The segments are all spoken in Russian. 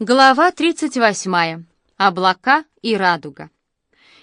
Глава 38. Облака и радуга.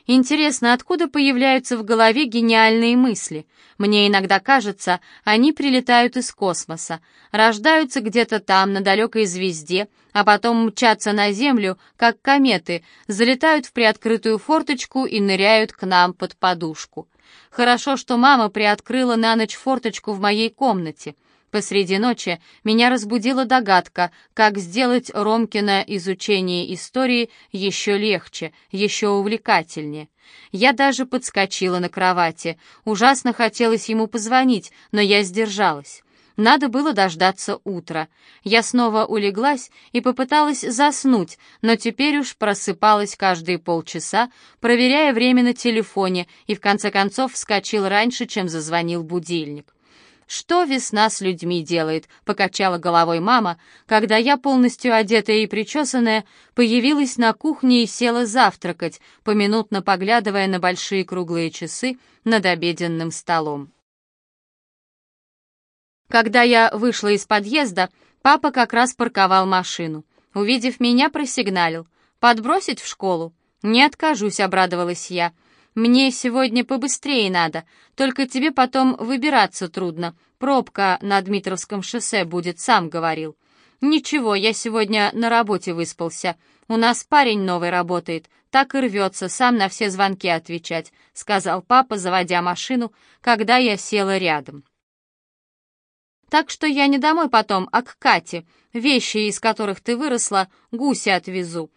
Интересно, откуда появляются в голове гениальные мысли? Мне иногда кажется, они прилетают из космоса, рождаются где-то там, на далекой звезде, а потом мчатся на Землю, как кометы, залетают в приоткрытую форточку и ныряют к нам под подушку. Хорошо, что мама приоткрыла на ночь форточку в моей комнате. Посреди ночи меня разбудила догадка, как сделать Ромкино изучение истории еще легче, еще увлекательнее. Я даже подскочила на кровати. Ужасно хотелось ему позвонить, но я сдержалась. Надо было дождаться утра. Я снова улеглась и попыталась заснуть, но теперь уж просыпалась каждые полчаса, проверяя время на телефоне, и в конце концов вскочил раньше, чем зазвонил будильник. «Что весна с людьми делает?» — покачала головой мама, когда я, полностью одетая и причесанная, появилась на кухне и села завтракать, поминутно поглядывая на большие круглые часы над обеденным столом. Когда я вышла из подъезда, папа как раз парковал машину. Увидев меня, просигналил. «Подбросить в школу?» «Не откажусь», — обрадовалась я. «Мне сегодня побыстрее надо, только тебе потом выбираться трудно. Пробка на Дмитровском шоссе будет, сам говорил». «Ничего, я сегодня на работе выспался. У нас парень новый работает, так и рвется сам на все звонки отвечать», — сказал папа, заводя машину, когда я села рядом. «Так что я не домой потом, а к Кате. Вещи, из которых ты выросла, гуся отвезу.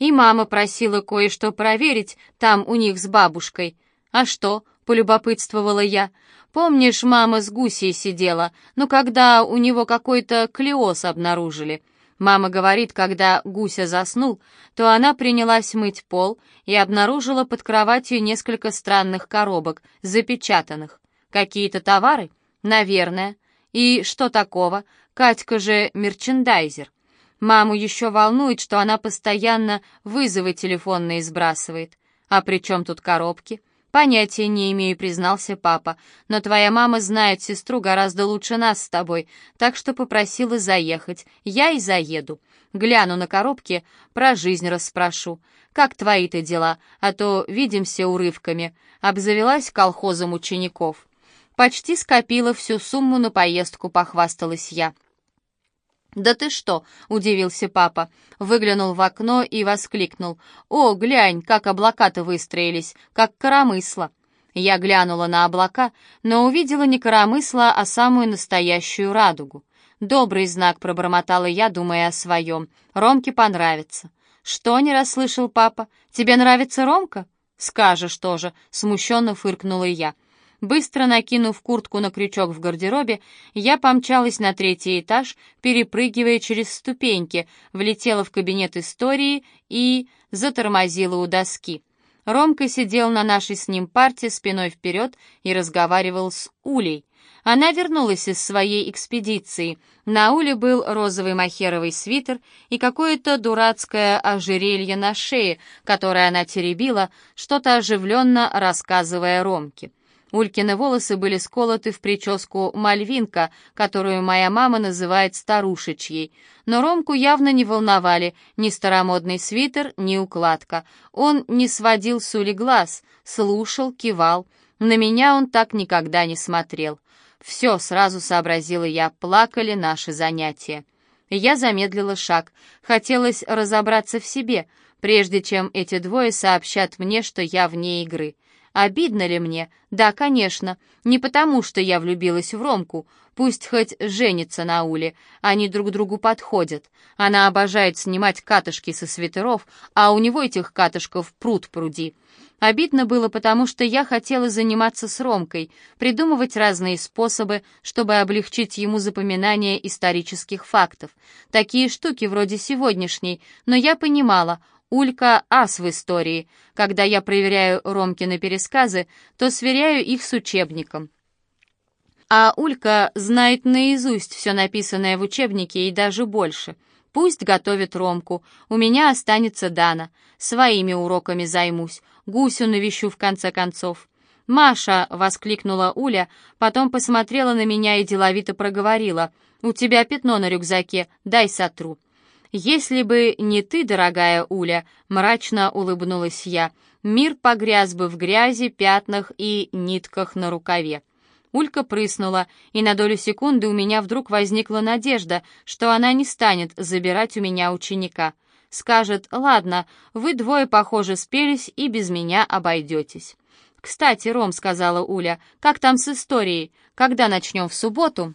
И мама просила кое-что проверить там у них с бабушкой. А что, полюбопытствовала я. Помнишь, мама с гусей сидела, но когда у него какой-то клеоз обнаружили. Мама говорит, когда гуся заснул, то она принялась мыть пол и обнаружила под кроватью несколько странных коробок, запечатанных. Какие-то товары? Наверное. И что такого? Катька же мерчендайзер. Маму еще волнует, что она постоянно вызовы телефонные сбрасывает. А при чем тут коробки? Понятия не имею, признался папа. Но твоя мама знает сестру гораздо лучше нас с тобой, так что попросила заехать. Я и заеду. Гляну на коробки, про жизнь расспрошу. Как твои-то дела? А то видимся урывками. Обзавелась колхозом учеников. Почти скопила всю сумму на поездку, похвасталась я. «Да ты что?» — удивился папа. Выглянул в окно и воскликнул. «О, глянь, как облака-то выстроились, как коромысло!» Я глянула на облака, но увидела не коромысло, а самую настоящую радугу. «Добрый знак», — пробормотала я, думая о своем. «Ромке понравится». «Что?» — не расслышал папа. «Тебе нравится Ромка?» «Скажешь тоже», — смущенно фыркнула я. Быстро накинув куртку на крючок в гардеробе, я помчалась на третий этаж, перепрыгивая через ступеньки, влетела в кабинет истории и затормозила у доски. Ромка сидел на нашей с ним парте спиной вперед и разговаривал с Улей. Она вернулась из своей экспедиции. На Уле был розовый махеровый свитер и какое-то дурацкое ожерелье на шее, которое она теребила, что-то оживленно рассказывая Ромке. Улькины волосы были сколоты в прическу мальвинка, которую моя мама называет старушечьей. Но Ромку явно не волновали ни старомодный свитер, ни укладка. Он не сводил с Ули глаз, слушал, кивал. На меня он так никогда не смотрел. Все, сразу сообразила я, плакали наши занятия. Я замедлила шаг. Хотелось разобраться в себе, прежде чем эти двое сообщат мне, что я вне игры. Обидно ли мне? Да, конечно. Не потому, что я влюбилась в Ромку. Пусть хоть женится на Уле. Они друг другу подходят. Она обожает снимать катышки со свитеров, а у него этих катышков пруд пруди. Обидно было, потому что я хотела заниматься с Ромкой, придумывать разные способы, чтобы облегчить ему запоминание исторических фактов. Такие штуки вроде сегодняшней, но я понимала, Улька — ас в истории. Когда я проверяю Ромкины пересказы, то сверяю их с учебником. А Улька знает наизусть все написанное в учебнике и даже больше. Пусть готовит Ромку. У меня останется Дана. Своими уроками займусь. Гусю навещу в конце концов. «Маша!» — воскликнула Уля, потом посмотрела на меня и деловито проговорила. «У тебя пятно на рюкзаке, дай сотру». «Если бы не ты, дорогая Уля», — мрачно улыбнулась я, «мир погряз бы в грязи, пятнах и нитках на рукаве». Улька прыснула, и на долю секунды у меня вдруг возникла надежда, что она не станет забирать у меня ученика. Скажет, ладно, вы двое, похоже, спелись и без меня обойдетесь. «Кстати, Ром», — сказала Уля, — «как там с историей? Когда начнем в субботу?»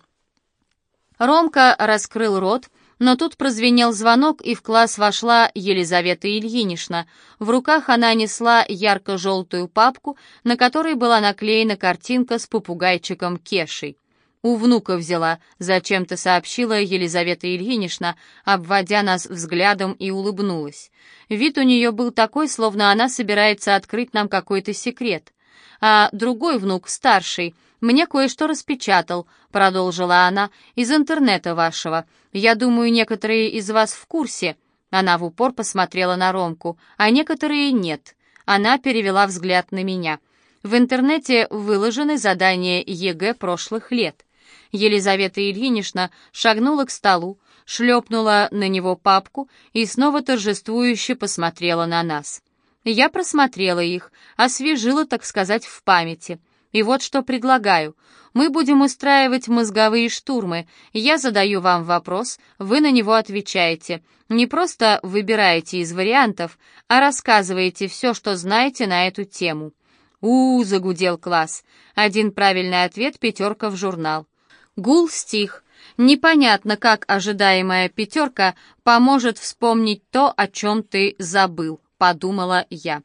Ромка раскрыл рот, но тут прозвенел звонок, и в класс вошла Елизавета Ильинична. В руках она несла ярко-желтую папку, на которой была наклеена картинка с попугайчиком Кешей. «У внука взяла», — зачем-то сообщила Елизавета Ильинична, обводя нас взглядом и улыбнулась. Вид у нее был такой, словно она собирается открыть нам какой-то секрет. А другой внук, старший, мне кое-что распечатал», — продолжила она, — «из интернета вашего. Я думаю, некоторые из вас в курсе». Она в упор посмотрела на Ромку, а некоторые нет. Она перевела взгляд на меня. В интернете выложены задания ЕГЭ прошлых лет. Елизавета Ильинична шагнула к столу, шлепнула на него папку и снова торжествующе посмотрела на нас. Я просмотрела их, освежила, так сказать, в памяти — и вот что предлагаю. Мы будем устраивать мозговые штурмы. Я задаю вам вопрос, вы на него отвечаете. Не просто выбираете из вариантов, а рассказываете все, что знаете на эту тему. у, -у загудел класс. Один правильный ответ, пятерка в журнал. Гул стих. Непонятно, как ожидаемая пятерка поможет вспомнить то, о чем ты забыл, подумала я.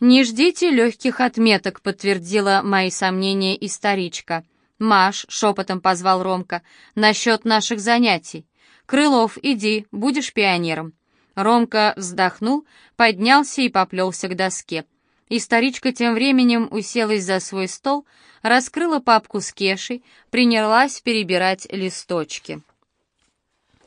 «Не ждите легких отметок», — подтвердила мои сомнения и старичка. «Маш», — шепотом позвал Ромка, — «насчет наших занятий. Крылов, иди, будешь пионером». Ромка вздохнул, поднялся и поплелся к доске. И старичка тем временем уселась за свой стол, раскрыла папку с Кешей, принялась перебирать листочки.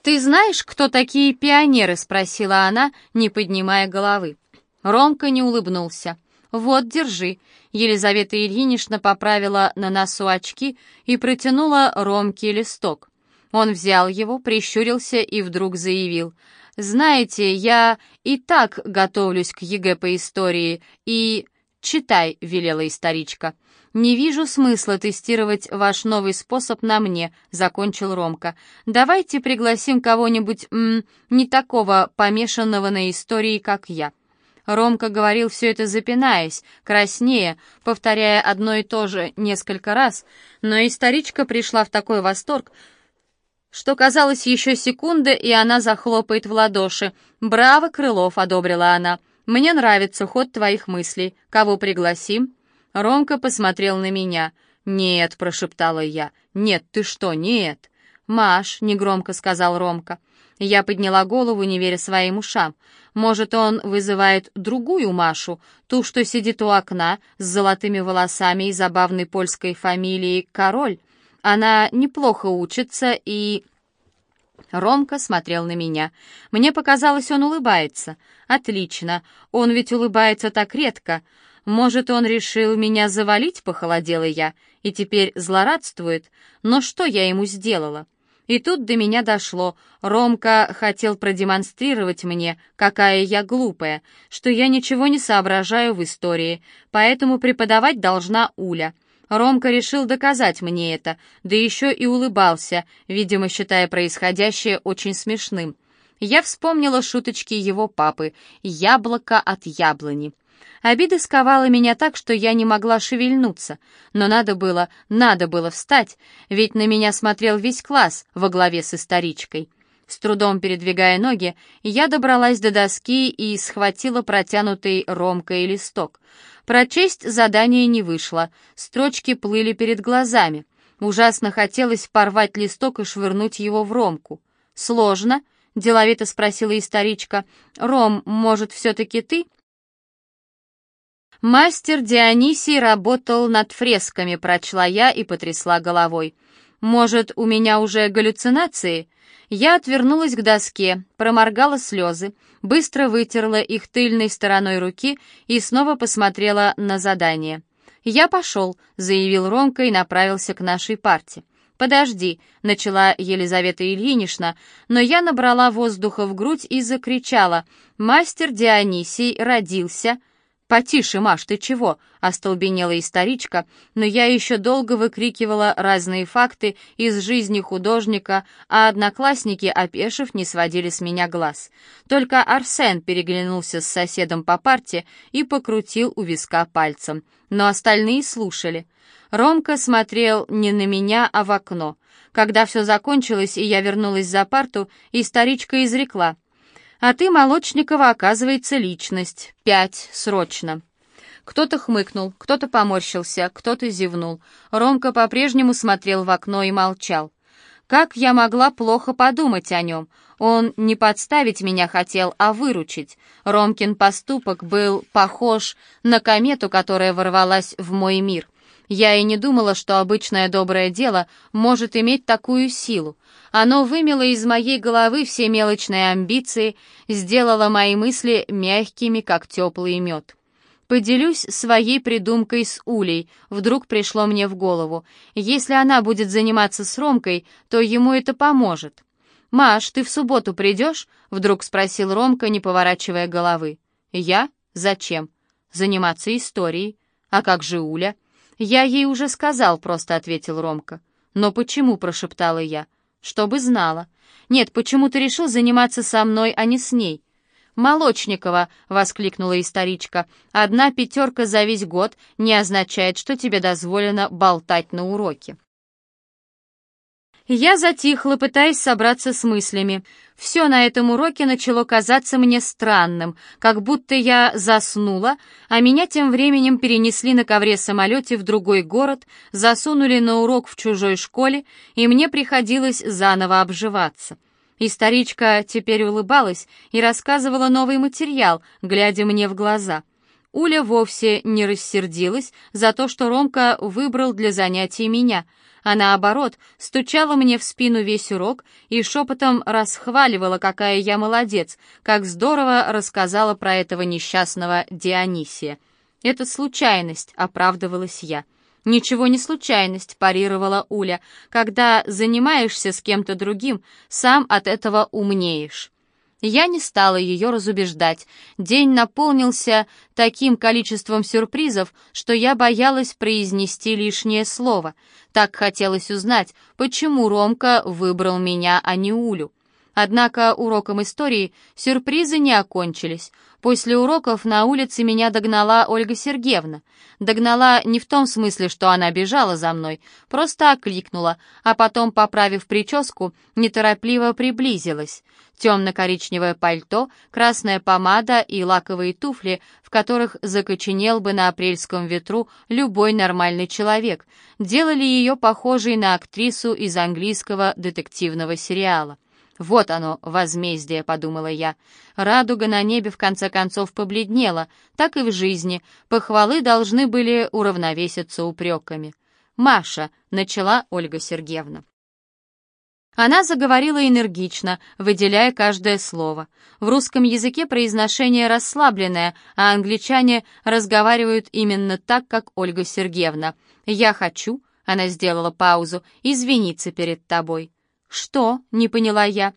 «Ты знаешь, кто такие пионеры?» — спросила она, не поднимая головы. Ромка не улыбнулся. «Вот, держи». Елизавета Ильинична поправила на носу очки и протянула Ромке листок. Он взял его, прищурился и вдруг заявил. «Знаете, я и так готовлюсь к ЕГЭ по истории, и...» «Читай», — велела историчка. «Не вижу смысла тестировать ваш новый способ на мне», — закончил Ромка. «Давайте пригласим кого-нибудь, не такого помешанного на истории, как я». Ромка говорил все это запинаясь, краснея, повторяя одно и то же несколько раз, но и старичка пришла в такой восторг, что казалось еще секунда, и она захлопает в ладоши. «Браво, Крылов!» — одобрила она. «Мне нравится ход твоих мыслей. Кого пригласим?» Ромка посмотрел на меня. «Нет», — прошептала я. «Нет, ты что, нет?» «Маш», — негромко сказал Ромка. Я подняла голову, не веря своим ушам. Может, он вызывает другую Машу, ту, что сидит у окна, с золотыми волосами и забавной польской фамилией Король. Она неплохо учится и... Ромка смотрел на меня. Мне показалось, он улыбается. Отлично, он ведь улыбается так редко. Может, он решил меня завалить, похолодела я, и теперь злорадствует. Но что я ему сделала? И тут до меня дошло. Ромка хотел продемонстрировать мне, какая я глупая, что я ничего не соображаю в истории, поэтому преподавать должна Уля. Ромка решил доказать мне это, да еще и улыбался, видимо, считая происходящее очень смешным. Я вспомнила шуточки его папы «Яблоко от яблони». Обида сковала меня так, что я не могла шевельнуться. Но надо было, надо было встать, ведь на меня смотрел весь класс во главе с историчкой. С трудом передвигая ноги, я добралась до доски и схватила протянутый ромкой листок. Прочесть задание не вышло, строчки плыли перед глазами. Ужасно хотелось порвать листок и швырнуть его в ромку. «Сложно?» — деловито спросила историчка. «Ром, может, все-таки ты?» «Мастер Дионисий работал над фресками», — прочла я и потрясла головой. «Может, у меня уже галлюцинации?» Я отвернулась к доске, проморгала слезы, быстро вытерла их тыльной стороной руки и снова посмотрела на задание. «Я пошел», — заявил Ромка и направился к нашей парте. «Подожди», — начала Елизавета Ильинична, но я набрала воздуха в грудь и закричала. «Мастер Дионисий родился...» «Потише, Маш, ты чего?» — остолбенела историчка, но я еще долго выкрикивала разные факты из жизни художника, а одноклассники, опешив, не сводили с меня глаз. Только Арсен переглянулся с соседом по парте и покрутил у виска пальцем, но остальные слушали. Ромка смотрел не на меня, а в окно. Когда все закончилось и я вернулась за парту, историчка изрекла — а ты, Молочникова, оказывается, личность. Пять, срочно. Кто-то хмыкнул, кто-то поморщился, кто-то зевнул. Ромка по-прежнему смотрел в окно и молчал. Как я могла плохо подумать о нем? Он не подставить меня хотел, а выручить. Ромкин поступок был похож на комету, которая ворвалась в мой мир. Я и не думала, что обычное доброе дело может иметь такую силу. Оно вымело из моей головы все мелочные амбиции, сделало мои мысли мягкими, как теплый мед. Поделюсь своей придумкой с Улей, вдруг пришло мне в голову. Если она будет заниматься с Ромкой, то ему это поможет. «Маш, ты в субботу придешь?» — вдруг спросил Ромка, не поворачивая головы. «Я? Зачем?» «Заниматься историей. А как же Уля?» «Я ей уже сказал», — просто ответил Ромка. «Но почему?» — прошептала я чтобы знала. Нет, почему ты решил заниматься со мной, а не с ней?» «Молочникова!» — воскликнула историчка. «Одна пятерка за весь год не означает, что тебе дозволено болтать на уроке». Я затихла, пытаясь собраться с мыслями. Все на этом уроке начало казаться мне странным, как будто я заснула, а меня тем временем перенесли на ковре-самолете в другой город, засунули на урок в чужой школе, и мне приходилось заново обживаться. Историчка теперь улыбалась и рассказывала новый материал, глядя мне в глаза. Уля вовсе не рассердилась за то, что Ромка выбрал для занятий меня — а наоборот, стучала мне в спину весь урок и шепотом расхваливала, какая я молодец, как здорово рассказала про этого несчастного Дионисия. «Это случайность», — оправдывалась я. «Ничего не случайность», — парировала Уля. «Когда занимаешься с кем-то другим, сам от этого умнеешь». Я не стала ее разубеждать. День наполнился таким количеством сюрпризов, что я боялась произнести лишнее слово. Так хотелось узнать, почему Ромка выбрал меня, а не Улю. Однако уроком истории сюрпризы не окончились. После уроков на улице меня догнала Ольга Сергеевна. Догнала не в том смысле, что она бежала за мной, просто окликнула, а потом, поправив прическу, неторопливо приблизилась. Темно-коричневое пальто, красная помада и лаковые туфли, в которых закоченел бы на апрельском ветру любой нормальный человек, делали ее похожей на актрису из английского детективного сериала. «Вот оно, возмездие», — подумала я. Радуга на небе в конце концов побледнела, так и в жизни. Похвалы должны были уравновеситься упреками. «Маша», — начала Ольга Сергеевна. Она заговорила энергично, выделяя каждое слово. В русском языке произношение расслабленное, а англичане разговаривают именно так, как Ольга Сергеевна. «Я хочу», — она сделала паузу, — «извиниться перед тобой». «Что?» — не поняла я.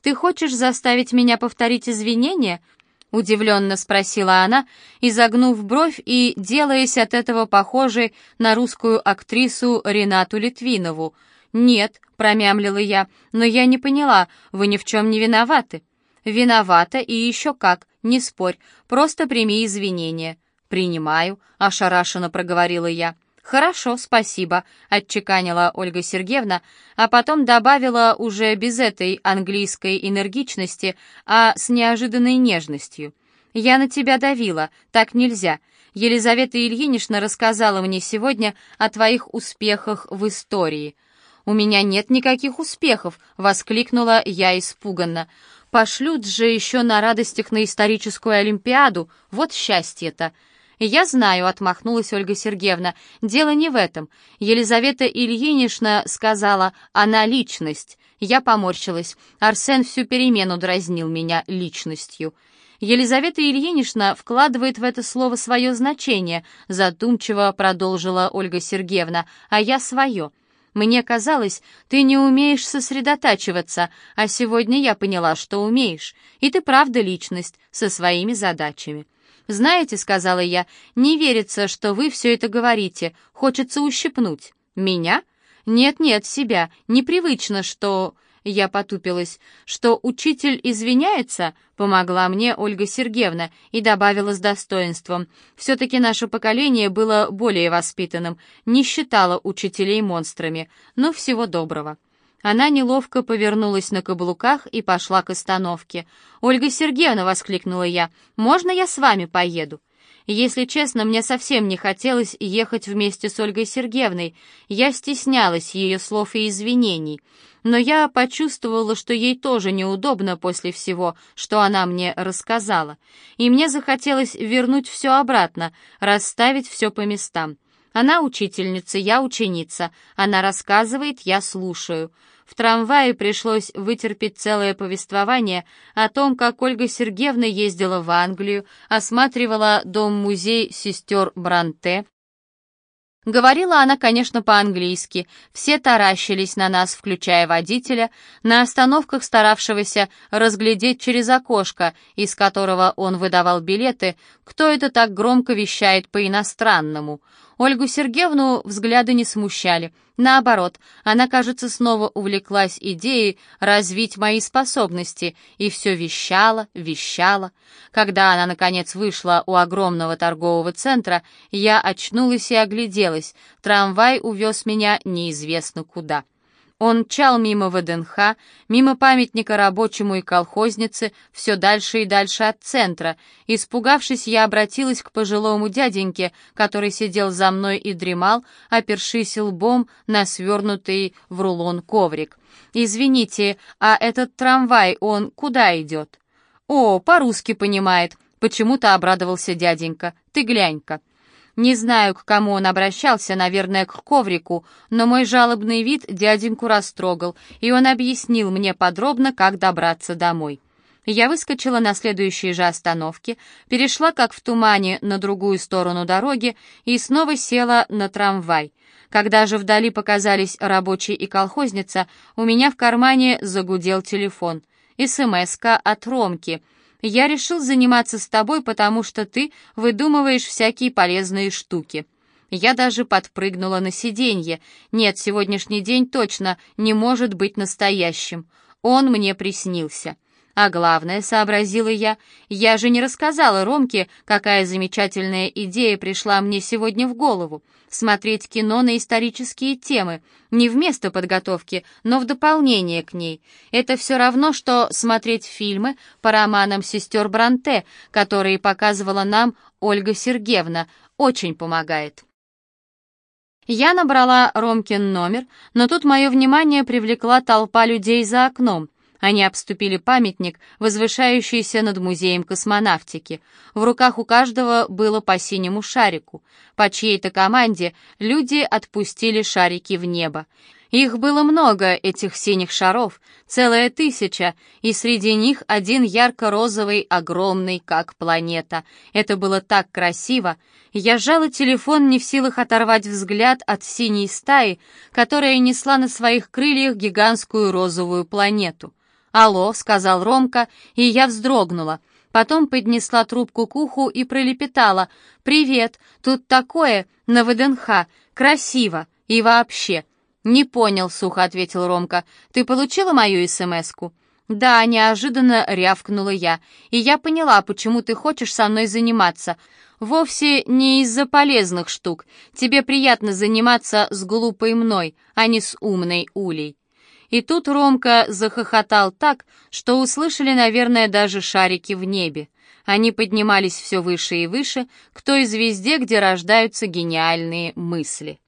«Ты хочешь заставить меня повторить извинения?» — удивленно спросила она, изогнув бровь и делаясь от этого похожей на русскую актрису Ренату Литвинову. «Нет», — промямлила я, — «но я не поняла, вы ни в чем не виноваты». «Виновата и еще как, не спорь, просто прими извинения». «Принимаю», — ошарашенно проговорила я. «Хорошо, спасибо», — отчеканила Ольга Сергеевна, а потом добавила уже без этой английской энергичности, а с неожиданной нежностью. «Я на тебя давила, так нельзя. Елизавета Ильинична рассказала мне сегодня о твоих успехах в истории». «У меня нет никаких успехов», — воскликнула я испуганно. «Пошлют же еще на радостях на историческую олимпиаду, вот счастье-то». «Я знаю», — отмахнулась Ольга Сергеевна, — «дело не в этом. Елизавета Ильинична сказала, она личность». Я поморщилась. Арсен всю перемену дразнил меня личностью. Елизавета Ильинична вкладывает в это слово свое значение, задумчиво продолжила Ольга Сергеевна, а я свое. Мне казалось, ты не умеешь сосредотачиваться, а сегодня я поняла, что умеешь. И ты правда личность, со своими задачами. «Знаете», — сказала я, — «не верится, что вы все это говорите. Хочется ущипнуть». «Меня?» «Нет-нет, себя. Непривычно, что...» Я потупилась. «Что учитель извиняется?» — помогла мне Ольга Сергеевна и добавила с достоинством. «Все-таки наше поколение было более воспитанным, не считало учителей монстрами. Но всего доброго». Она неловко повернулась на каблуках и пошла к остановке. «Ольга Сергеевна!» — воскликнула я. «Можно я с вами поеду?» Если честно, мне совсем не хотелось ехать вместе с Ольгой Сергеевной. Я стеснялась ее слов и извинений. Но я почувствовала, что ей тоже неудобно после всего, что она мне рассказала. И мне захотелось вернуть все обратно, расставить все по местам. Она учительница, я ученица. Она рассказывает, я слушаю. В трамвае пришлось вытерпеть целое повествование о том, как Ольга Сергеевна ездила в Англию, осматривала дом-музей сестер Бранте, Говорила она, конечно, по-английски. Все таращились на нас, включая водителя, на остановках старавшегося разглядеть через окошко, из которого он выдавал билеты, кто это так громко вещает по-иностранному. Ольгу Сергеевну взгляды не смущали. Наоборот, она, кажется, снова увлеклась идеей развить мои способности и все вещала, вещала. Когда она, наконец, вышла у огромного торгового центра, я очнулась и огляделась. Трамвай увез меня неизвестно куда. Он чал мимо ВДНХ, мимо памятника рабочему и колхознице, все дальше и дальше от центра. Испугавшись, я обратилась к пожилому дяденьке, который сидел за мной и дремал, опершись лбом на свернутый в рулон коврик. «Извините, а этот трамвай, он куда идет?» «О, по-русски понимает», — почему-то обрадовался дяденька. «Ты глянь-ка». Не знаю, к кому он обращался, наверное, к коврику, но мой жалобный вид дяденьку растрогал, и он объяснил мне подробно, как добраться домой. Я выскочила на следующей же остановке, перешла как в тумане на другую сторону дороги и снова села на трамвай. Когда же вдали показались рабочий и колхозница, у меня в кармане загудел телефон. СМС-ка от Ромки — я решил заниматься с тобой, потому что ты выдумываешь всякие полезные штуки. Я даже подпрыгнула на сиденье. Нет, сегодняшний день точно не может быть настоящим. Он мне приснился. А главное, сообразила я, я же не рассказала Ромке, какая замечательная идея пришла мне сегодня в голову. Смотреть кино на исторические темы. Не вместо подготовки, но в дополнение к ней. Это все равно, что смотреть фильмы по романам сестер Бранте, которые показывала нам Ольга Сергеевна. Очень помогает. Я набрала Ромкин номер, но тут мое внимание привлекла толпа людей за окном. Они обступили памятник, возвышающийся над музеем космонавтики. В руках у каждого было по синему шарику. По чьей-то команде люди отпустили шарики в небо. Их было много, этих синих шаров, целая тысяча, и среди них один ярко-розовый, огромный, как планета. Это было так красиво. Я сжала телефон, не в силах оторвать взгляд от синей стаи, которая несла на своих крыльях гигантскую розовую планету. «Алло», — сказал Ромка, и я вздрогнула. Потом поднесла трубку к уху и пролепетала. «Привет, тут такое, на ВДНХ, красиво и вообще». «Не понял», — сухо ответил Ромка. «Ты получила мою СМС-ку?» «Да», — неожиданно рявкнула я. «И я поняла, почему ты хочешь со мной заниматься. Вовсе не из-за полезных штук. Тебе приятно заниматься с глупой мной, а не с умной Улей». И тут Ромка захохотал так, что услышали, наверное, даже шарики в небе. Они поднимались все выше и выше, к той звезде, где рождаются гениальные мысли.